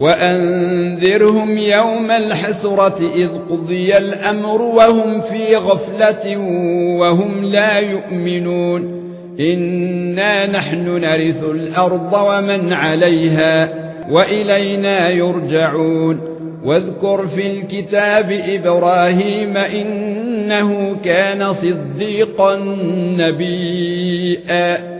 وأنذرهم يوم الحسرة إذ قضي الأمر وهم في غفلة وهم لا يؤمنون. إنا نحن نرث الأرض ومن عليها وإلينا يرجعون. واذكر في الكتاب إبراهيم إنه كان صديقا نبيا.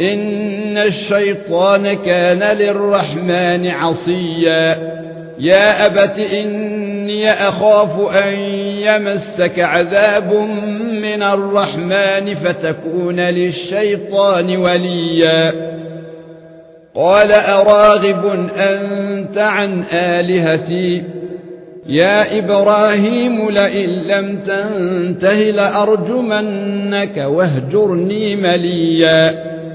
إن الشيطان كان للرحمن عصيا. يا أبت إني أخاف أن يمسك عذاب من الرحمن فتكون للشيطان وليا. قال أراغب أنت عن آلهتي؟ يا إبراهيم لئن لم تنته لأرجمنك واهجرني مليا.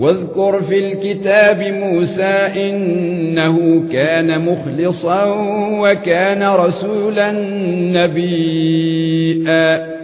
واذكر في الكتاب موسى إنه كان مخلصا وكان رسولا نبيا.